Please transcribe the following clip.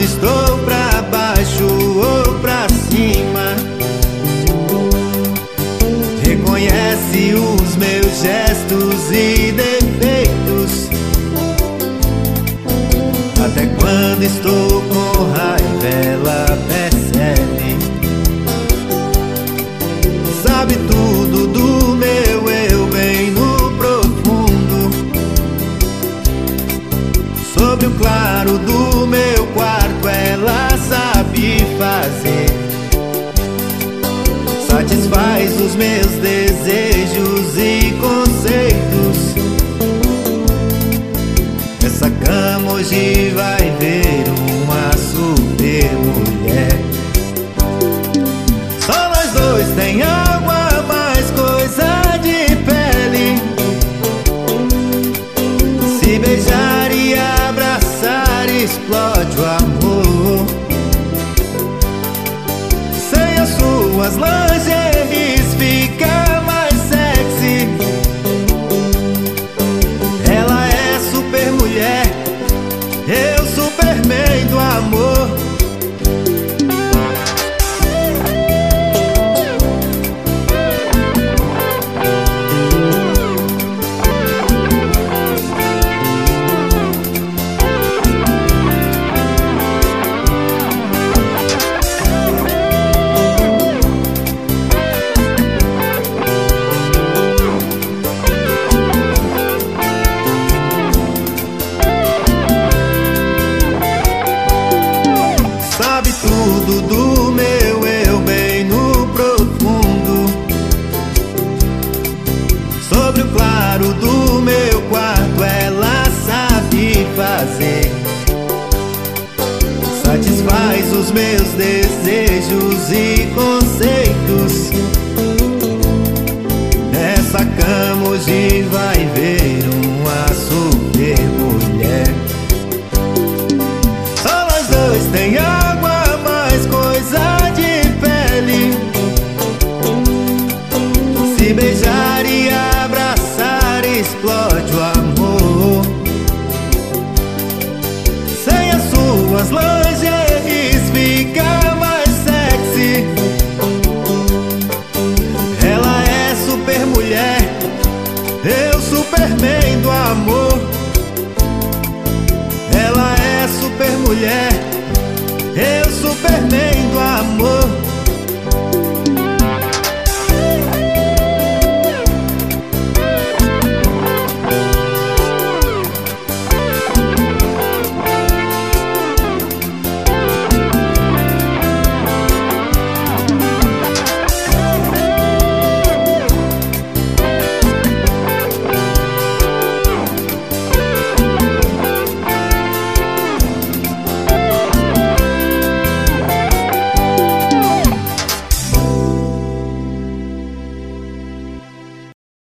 estou pra baixo ou pra cima. Reconhece os meus gestos e defeitos. Até quando estou com raiva, ela percebe. Sabe tudo do Sabe tudo do meu eu bem no profundo. Sobre o claro do meu quarto, ela sabe fazer. Satisfaz os meus desejos e conceitos. Nessa cama hoje vai superman do amor. Ela é super mulher,